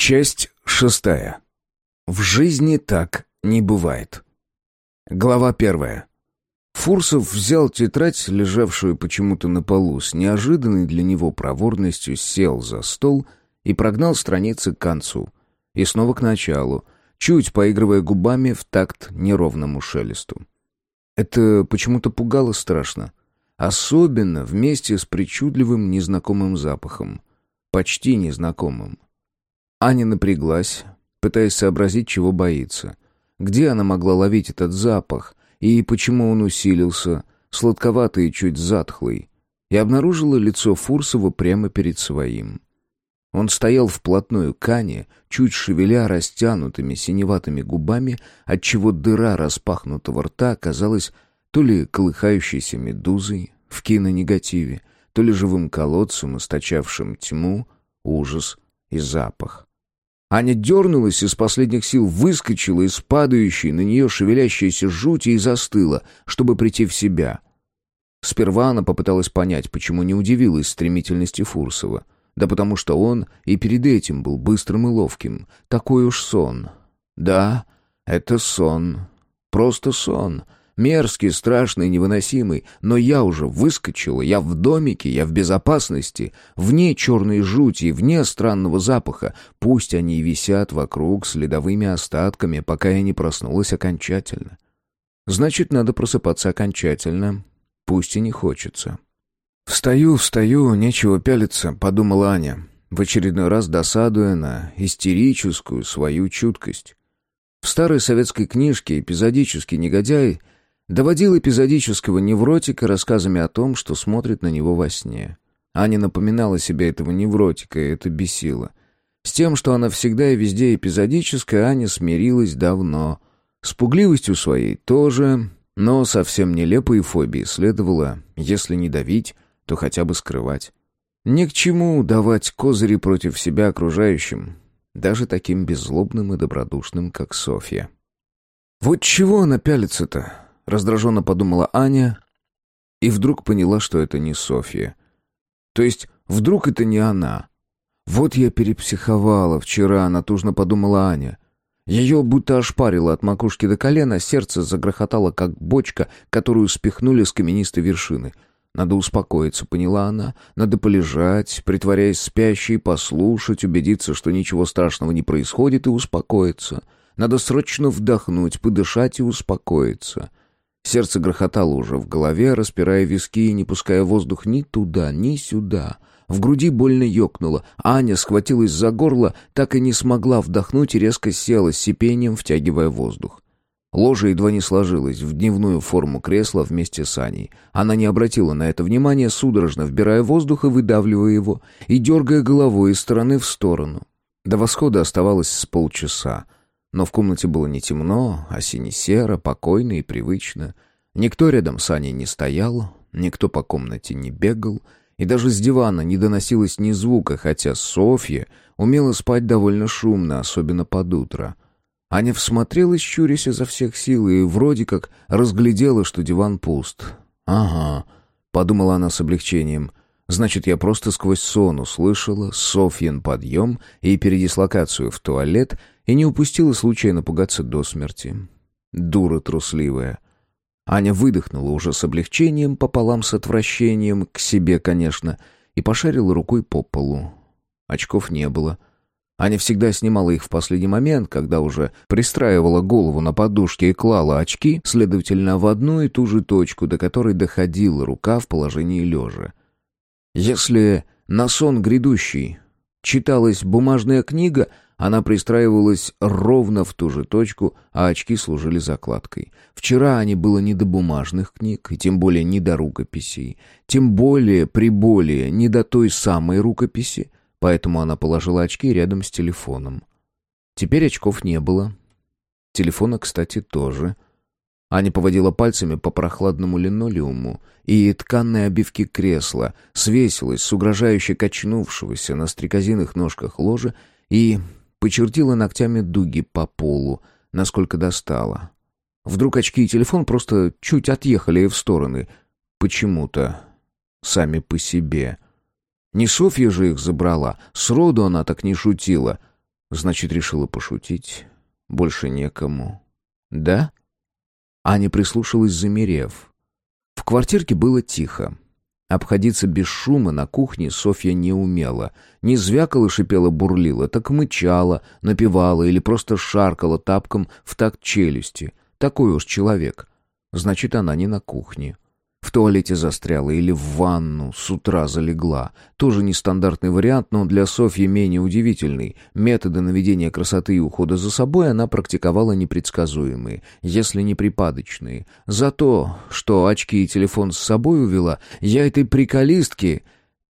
Часть шестая. В жизни так не бывает. Глава первая. Фурсов взял тетрадь, лежавшую почему-то на полу, с неожиданной для него проворностью сел за стол и прогнал страницы к концу. И снова к началу, чуть поигрывая губами в такт неровному шелесту. Это почему-то пугало страшно. Особенно вместе с причудливым незнакомым запахом. Почти незнакомым. Аня напряглась, пытаясь сообразить, чего боится. Где она могла ловить этот запах, и почему он усилился, сладковатый и чуть затхлый, и обнаружила лицо Фурсова прямо перед своим. Он стоял вплотную к Ане, чуть шевеля растянутыми синеватыми губами, отчего дыра распахнутого рта казалась то ли колыхающейся медузой в кинонегативе, то ли живым колодцем, источавшим тьму, ужас и запах. Аня дернулась из последних сил, выскочила из падающей на нее шевелящейся жути и застыла, чтобы прийти в себя. Сперва она попыталась понять, почему не удивилась стремительности Фурсова. Да потому что он и перед этим был быстрым и ловким. Такой уж сон. Да, это сон. Просто сон. Мерзкий, страшный, невыносимый. Но я уже выскочила, я в домике, я в безопасности. Вне черной жути, вне странного запаха. Пусть они висят вокруг следовыми остатками, пока я не проснулась окончательно. Значит, надо просыпаться окончательно. Пусть и не хочется. «Встаю, встаю, нечего пялиться», — подумала Аня, в очередной раз досадуя на истерическую свою чуткость. В старой советской книжке эпизодический негодяй Доводил эпизодического невротика рассказами о том, что смотрит на него во сне. Аня напоминала себе этого невротика, и это бесило. С тем, что она всегда и везде эпизодическая, Аня смирилась давно. С пугливостью своей тоже, но совсем нелепые фобии следовало, если не давить, то хотя бы скрывать. Ни к чему давать козыри против себя окружающим, даже таким беззлобным и добродушным, как Софья. Вот чего она пялится-то? Раздраженно подумала Аня и вдруг поняла, что это не Софья. То есть вдруг это не она. Вот я перепсиховала вчера, натужно подумала Аня. Ее будто ошпарило от макушки до колена, сердце загрохотало, как бочка, которую спихнули с каменистой вершины. Надо успокоиться, поняла она. Надо полежать, притворяясь спящей, послушать, убедиться, что ничего страшного не происходит, и успокоиться. Надо срочно вдохнуть, подышать и успокоиться. Сердце грохотало уже в голове, распирая виски и не пуская воздух ни туда, ни сюда. В груди больно ёкнуло. Аня схватилась за горло, так и не смогла вдохнуть и резко села, с сипением втягивая воздух. Ложа едва не сложилась в дневную форму кресла вместе с Аней. Она не обратила на это внимания, судорожно вбирая воздух и выдавливая его, и дергая головой из стороны в сторону. До восхода оставалось с полчаса. Но в комнате было не темно, а сине-серо, покойно и привычно. Никто рядом с Аней не стоял, никто по комнате не бегал, и даже с дивана не доносилось ни звука, хотя Софья умела спать довольно шумно, особенно под утро. Аня всмотрелась, щурясь изо всех сил, и вроде как разглядела, что диван пуст. «Ага», — подумала она с облегчением, — Значит, я просто сквозь сон услышала Софьин подъем и передислокацию в туалет и не упустила случая напугаться до смерти. Дура трусливая. Аня выдохнула уже с облегчением, пополам с отвращением, к себе, конечно, и пошарила рукой по полу. Очков не было. Аня всегда снимала их в последний момент, когда уже пристраивала голову на подушке и клала очки, следовательно, в одну и ту же точку, до которой доходила рука в положении лежа. Если на сон грядущий читалась бумажная книга — она пристраивалась ровно в ту же точку, а очки служили закладкой. Вчера они было не до бумажных книг, и тем более не до рукописей. Тем более, при более, не до той самой рукописи, поэтому она положила очки рядом с телефоном. Теперь очков не было. Телефона, кстати, тоже. Аня поводила пальцами по прохладному линолеуму, и тканной обивки кресла свесилась с угрожающе качнувшегося на стрекозиных ножках ложа и Почертила ногтями дуги по полу, насколько достала. Вдруг очки и телефон просто чуть отъехали в стороны. Почему-то. Сами по себе. Не Софья же их забрала. Сроду она так не шутила. Значит, решила пошутить. Больше некому. Да? Аня прислушалась, замерев. В квартирке было тихо. Обходиться без шума на кухне Софья не умела. Не звякала, шипела, бурлила, так мычала, напевала или просто шаркала тапком в такт челюсти. Такой уж человек. Значит, она не на кухне. В туалете застряла или в ванну с утра залегла. Тоже нестандартный вариант, но для Софьи менее удивительный. Методы наведения красоты и ухода за собой она практиковала непредсказуемые, если не припадочные. За то, что очки и телефон с собой увела, я этой приколистке...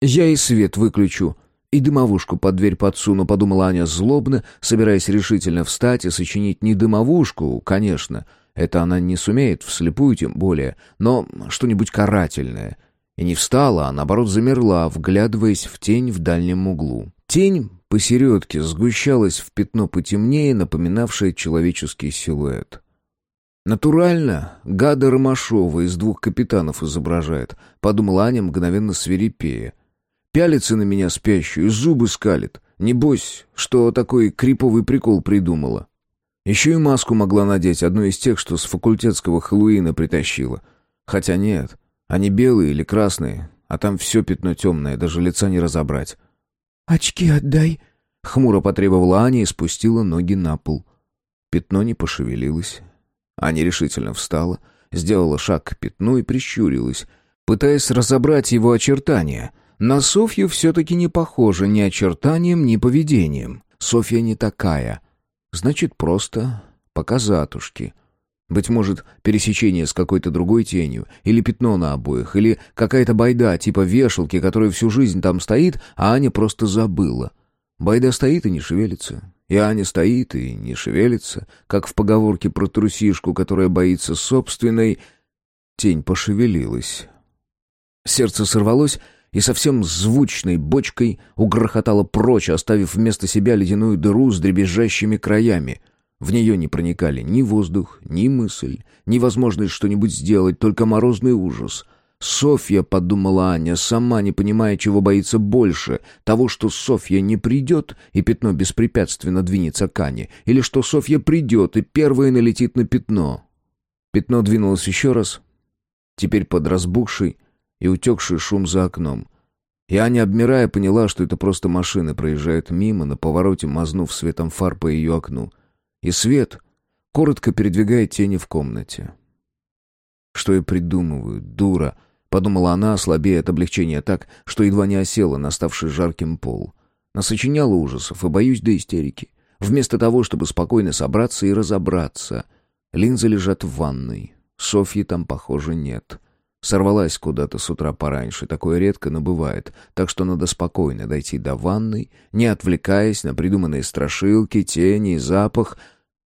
Я и свет выключу, и дымовушку под дверь подсуну, подумала Аня злобно, собираясь решительно встать и сочинить не дымовушку, конечно, — это она не сумеет, вслепую тем более, но что-нибудь карательное. И не встала, а наоборот замерла, вглядываясь в тень в дальнем углу. Тень посередке сгущалась в пятно потемнее, напоминавшее человеческий силуэт. «Натурально, гада Ромашова из двух капитанов изображает», — подумала Аня, мгновенно свирепея. «Пялится на меня спящую, зубы скалит. Небось, что такой криповый прикол придумала». Еще и маску могла надеть, одну из тех, что с факультетского Хэллоуина притащила. Хотя нет, они белые или красные, а там все пятно темное, даже лица не разобрать. «Очки отдай», — хмуро потребовала Аня и спустила ноги на пол. Пятно не пошевелилось. Аня решительно встала, сделала шаг к пятну и прищурилась, пытаясь разобрать его очертания. На Софью все-таки не похоже ни очертанием, ни поведением. Софья не такая — Значит, просто показатушки. Быть может, пересечение с какой-то другой тенью, или пятно на обоих, или какая-то байда типа вешалки, которая всю жизнь там стоит, а Аня просто забыла. Байда стоит и не шевелится. И Аня стоит и не шевелится, как в поговорке про трусишку, которая боится собственной... Тень пошевелилась. Сердце сорвалось, и совсем звучной бочкой угрохотала прочь, оставив вместо себя ледяную дыру с дребезжащими краями. В нее не проникали ни воздух, ни мысль, ни возможность что-нибудь сделать, только морозный ужас. «Софья», — подумала Аня, сама не понимая, чего боится больше, того, что Софья не придет, и пятно беспрепятственно двинется к Ане, или что Софья придет, и первая налетит на пятно. Пятно двинулось еще раз, теперь под разбухший, и утекший шум за окном. И Аня, обмирая, поняла, что это просто машины проезжают мимо, на повороте мазнув светом фар по ее окну. И свет коротко передвигает тени в комнате. «Что я придумываю, дура!» — подумала она, слабее от облегчения так, что едва не осела на ставший жарким пол. Насочиняла ужасов и боюсь до истерики. Вместо того, чтобы спокойно собраться и разобраться. Линзы лежат в ванной. Софьи там, похоже, нет. Сорвалась куда-то с утра пораньше, такое редко, но бывает, так что надо спокойно дойти до ванной, не отвлекаясь на придуманные страшилки, тени и запах.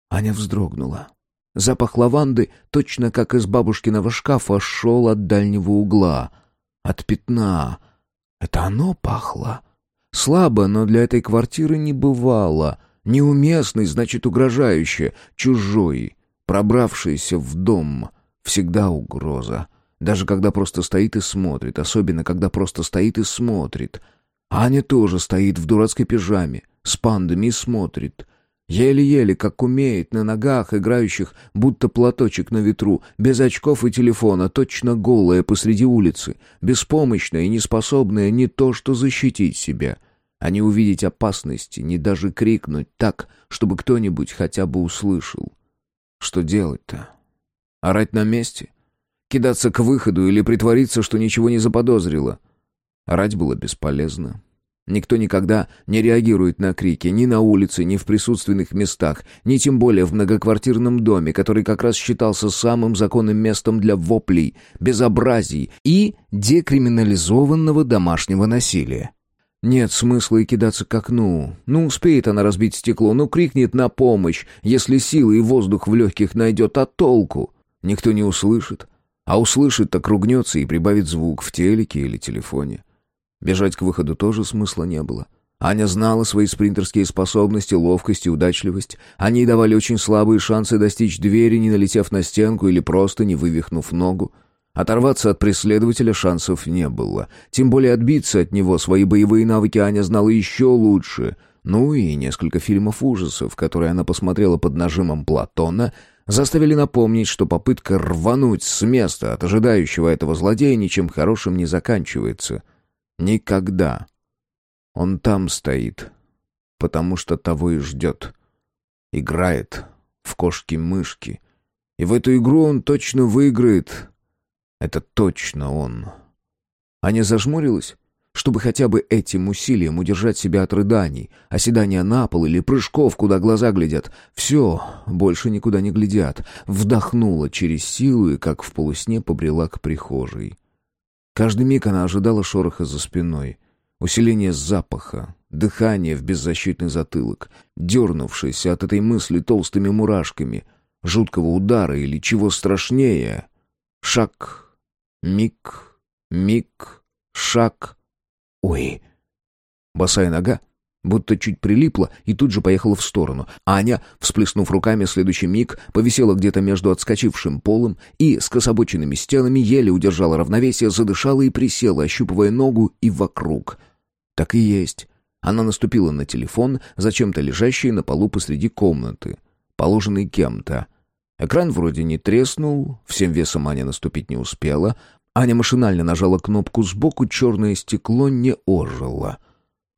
Аня вздрогнула. Запах лаванды, точно как из бабушкиного шкафа, шел от дальнего угла. От пятна. Это оно пахло. Слабо, но для этой квартиры не бывало. Неуместный, значит, угрожающе. Чужой, пробравшийся в дом. Всегда угроза. Даже когда просто стоит и смотрит, особенно когда просто стоит и смотрит. Аня тоже стоит в дурацкой пижаме, с пандами и смотрит. Еле-еле, как умеет, на ногах, играющих, будто платочек на ветру, без очков и телефона, точно голая посреди улицы, беспомощная и неспособная не то что защитить себя, а не увидеть опасности, не даже крикнуть так, чтобы кто-нибудь хотя бы услышал. Что делать-то? Орать на месте? Кидаться к выходу или притвориться, что ничего не заподозрила. Орать было бесполезно. Никто никогда не реагирует на крики ни на улице, ни в присутственных местах, ни тем более в многоквартирном доме, который как раз считался самым законным местом для воплей, безобразий и декриминализованного домашнего насилия. Нет смысла и кидаться к окну. Ну, успеет она разбить стекло, ну, крикнет на помощь, если силы и воздух в легких найдет, а толку? Никто не услышит. А услышит, так ругнется и прибавит звук в телеке или телефоне. Бежать к выходу тоже смысла не было. Аня знала свои спринтерские способности, ловкость и удачливость. Они давали очень слабые шансы достичь двери, не налетев на стенку или просто не вывихнув ногу. Оторваться от преследователя шансов не было. Тем более отбиться от него свои боевые навыки Аня знала еще лучше. Ну и несколько фильмов ужасов, которые она посмотрела под нажимом Платона, заставили напомнить, что попытка рвануть с места от ожидающего этого злодея ничем хорошим не заканчивается. Никогда. Он там стоит, потому что того и ждет. Играет в кошки-мышки. И в эту игру он точно выиграет. Это точно он. Аня зажмурилась, чтобы хотя бы этим усилием удержать себя от рыданий, оседания на пол или прыжков, куда глаза глядят. Все, больше никуда не глядят. Вдохнула через силу и, как в полусне, побрела к прихожей. Каждый миг она ожидала шороха за спиной. Усиление запаха, дыхание в беззащитный затылок, дернувшийся от этой мысли толстыми мурашками, жуткого удара или чего страшнее. Шаг, миг, миг, шаг. Ой! Босая нога будто чуть прилипла и тут же поехала в сторону. Аня, всплеснув руками, следующий миг повисела где-то между отскочившим полом и скособоченными стенами, еле удержала равновесие, задышала и присела, ощупывая ногу и вокруг. Так и есть. Она наступила на телефон, зачем-то лежащий на полу посреди комнаты, положенный кем-то. Экран вроде не треснул, всем весом Аня наступить не успела. Аня машинально нажала кнопку сбоку, черное стекло не ожило.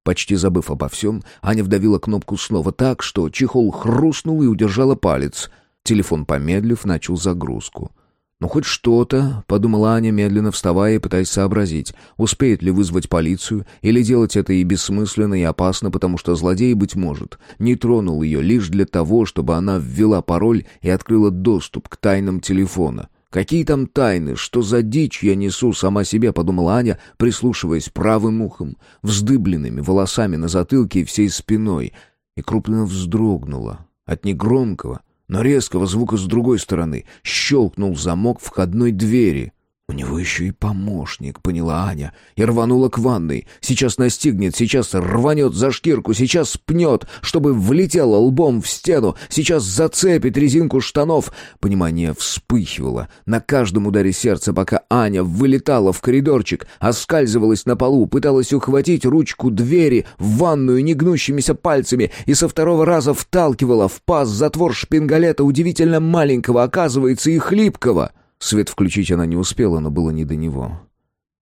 Почти забыв обо всем, Аня вдавила кнопку снова так, что чехол хрустнул и удержала палец. Телефон, помедлив, начал загрузку. «Ну, хоть что-то», — подумала Аня, медленно вставая и пытаясь сообразить, успеет ли вызвать полицию, или делать это и бессмысленно, и опасно, потому что злодей, быть может, не тронул ее лишь для того, чтобы она ввела пароль и открыла доступ к тайнам телефона. «Какие там тайны? Что за дичь я несу сама себе?» — подумала Аня, прислушиваясь правым ухом, вздыбленными волосами на затылке и всей спиной, и крупно вздрогнула от негромкого, но резкого звука с другой стороны. Щелкнул замок входной двери. «У него еще и помощник», — поняла Аня, и рванула к ванной. «Сейчас настигнет, сейчас рванет за шкирку, сейчас пнет, чтобы влетела лбом в стену, сейчас зацепит резинку штанов». Понимание вспыхивало на каждом ударе сердца, пока Аня вылетала в коридорчик, оскальзывалась на полу, пыталась ухватить ручку двери в ванную негнущимися пальцами и со второго раза вталкивала в паз затвор шпингалета удивительно маленького, оказывается, и хлипкого. Свет включить она не успела, но было не до него.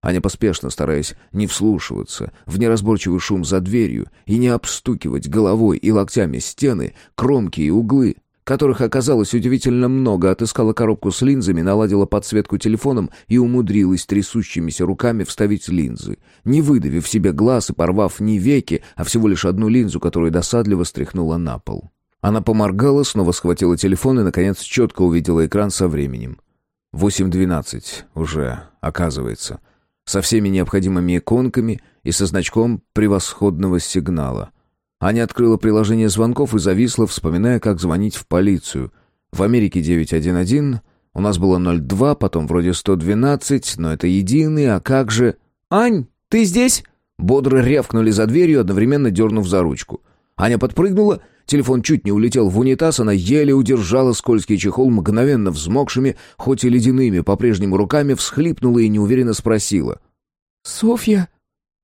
Аня поспешно, стараясь не вслушиваться в неразборчивый шум за дверью и не обстукивать головой и локтями стены, кромки и углы, которых оказалось удивительно много, отыскала коробку с линзами, наладила подсветку телефоном и умудрилась трясущимися руками вставить линзы, не выдавив себе глаз и порвав не веки, а всего лишь одну линзу, которую досадливо стряхнула на пол. Она поморгала, снова схватила телефон и, наконец, четко увидела экран со временем. 8.12 уже, оказывается. Со всеми необходимыми иконками и со значком превосходного сигнала. Аня открыла приложение звонков и зависла, вспоминая, как звонить в полицию. В Америке 911, у нас было 02, потом вроде 112, но это единый, а как же... «Ань, ты здесь?» Бодро рявкнули за дверью, одновременно дернув за ручку. Аня подпрыгнула Телефон чуть не улетел в унитаз, она еле удержала скользкий чехол мгновенно взмокшими, хоть и ледяными, по-прежнему руками, всхлипнула и неуверенно спросила. «Софья?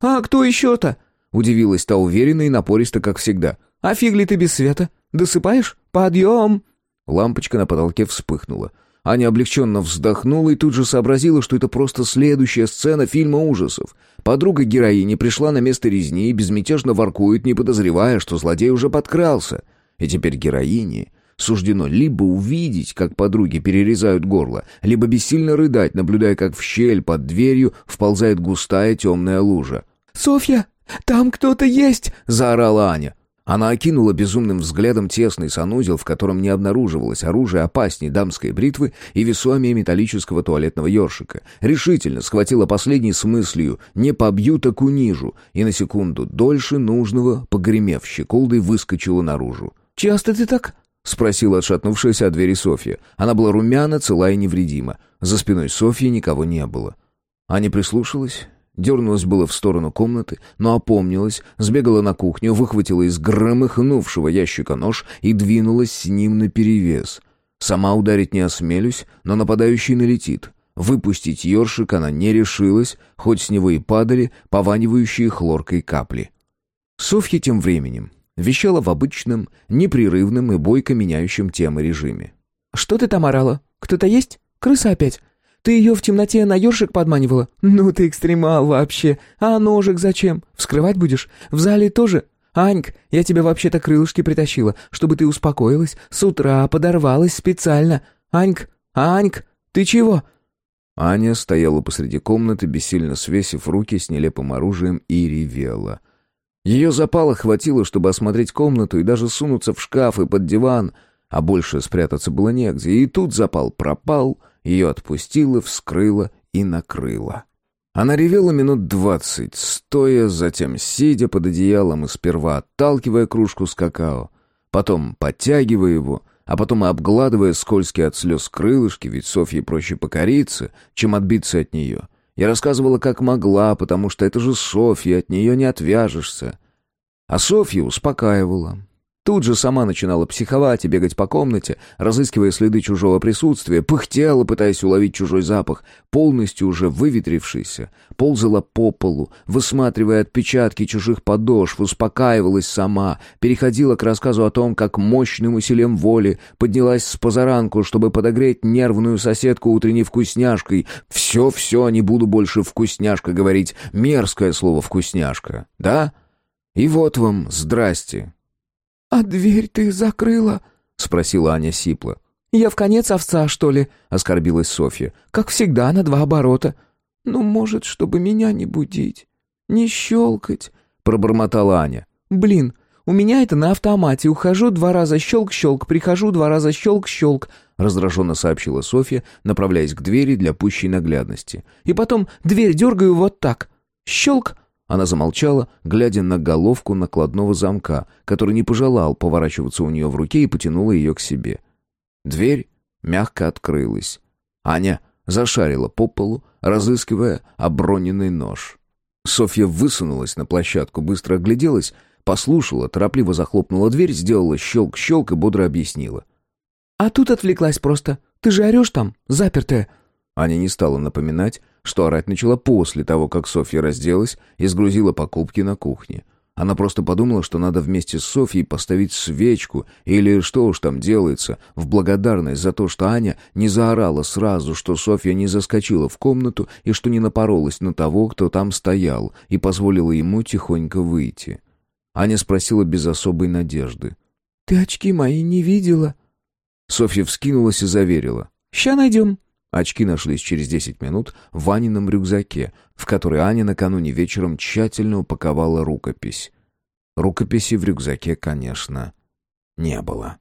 А кто еще-то?» Удивилась та уверенно и напористо, как всегда. «А фиг ли ты без света? Досыпаешь? Подъем!» Лампочка на потолке вспыхнула. Аня облегченно вздохнула и тут же сообразила, что это просто следующая сцена фильма ужасов. Подруга героини пришла на место резни и безмятежно воркует, не подозревая, что злодей уже подкрался. И теперь героине суждено либо увидеть, как подруги перерезают горло, либо бессильно рыдать, наблюдая, как в щель под дверью вползает густая темная лужа. «Софья, там кто-то есть!» — заорала Аня. Она окинула безумным взглядом тесный санузел, в котором не обнаруживалось оружие опасней дамской бритвы и весомее металлического туалетного ёршика. Решительно схватила последней с мыслью «не побью, так унижу», и на секунду дольше нужного, погремев щеколдой, выскочила наружу. «Часто ты так?» — спросила отшатнувшаяся от двери Софья. Она была румяна, цела и невредима. За спиной Софьи никого не было. Аня прислушалась Дернулась было в сторону комнаты, но опомнилась, сбегала на кухню, выхватила из громыхнувшего ящика нож и двинулась с ним наперевес. Сама ударить не осмелюсь, но нападающий налетит. Выпустить ёршик она не решилась, хоть с него и падали пованивающие хлоркой капли. Софья тем временем вещала в обычном, непрерывном и бойко меняющем темы режиме. «Что ты там орала? Кто-то есть? Крыса опять? Ты ее в темноте на ёршик подманивала? Ну ты экстремал вообще. А ножик зачем? Вскрывать будешь? В зале тоже? Аньк, я тебе вообще-то крылышки притащила, чтобы ты успокоилась. С утра подорвалась специально. Аньк, Аньк, ты чего?» Аня стояла посреди комнаты, бессильно свесив руки с нелепым оружием и ревела. Ее запала хватило, чтобы осмотреть комнату и даже сунуться в шкаф и под диван, а больше спрятаться было негде. И тут запал пропал, ее отпустило, вскрыло и накрыло. Она ревела минут двадцать, стоя, затем сидя под одеялом и сперва отталкивая кружку с какао, потом подтягивая его, а потом обгладывая скользкие от слез крылышки, ведь Софье проще покориться, чем отбиться от нее. Я рассказывала как могла, потому что это же Софья, от нее не отвяжешься. А Софья успокаивала, Тут же сама начинала психовать и бегать по комнате, разыскивая следы чужого присутствия, пыхтела, пытаясь уловить чужой запах, полностью уже выветрившийся, ползала по полу, высматривая отпечатки чужих подошв, успокаивалась сама, переходила к рассказу о том, как мощным усилием воли поднялась с позаранку, чтобы подогреть нервную соседку утренней вкусняшкой. «Все-все, не буду больше вкусняшка говорить, мерзкое слово «вкусняшка», да?» И вот вам «здрасте». «А дверь ты закрыла?» — спросила Аня сипло. «Я в конец овца, что ли?» — оскорбилась Софья. «Как всегда, на два оборота». «Ну, может, чтобы меня не будить, не щелкать», — пробормотала Аня. «Блин, у меня это на автомате. Ухожу два раза щелк-щелк, прихожу два раза щелк-щелк», — раздраженно сообщила Софья, направляясь к двери для пущей наглядности. «И потом дверь дергаю вот так. Щелк, она замолчала, глядя на головку накладного замка, который не пожелал поворачиваться у нее в руке и потянула ее к себе. Дверь мягко открылась. Аня зашарила по полу, разыскивая оброненный нож. Софья высунулась на площадку, быстро огляделась, послушала, торопливо захлопнула дверь, сделала щелк-щелк и бодро объяснила. «А тут отвлеклась просто. Ты же орешь там, запертая». Аня не стала напоминать, что орать начала после того, как Софья разделась и сгрузила покупки на кухне. Она просто подумала, что надо вместе с Софьей поставить свечку или что уж там делается, в благодарность за то, что Аня не заорала сразу, что Софья не заскочила в комнату и что не напоролась на того, кто там стоял, и позволила ему тихонько выйти. Аня спросила без особой надежды. «Ты очки мои не видела?» Софья вскинулась и заверила. «Ща найдем». Очки нашлись через десять минут в Ванином рюкзаке, в который Аня накануне вечером тщательно упаковала рукопись. Рукописи в рюкзаке, конечно, не было.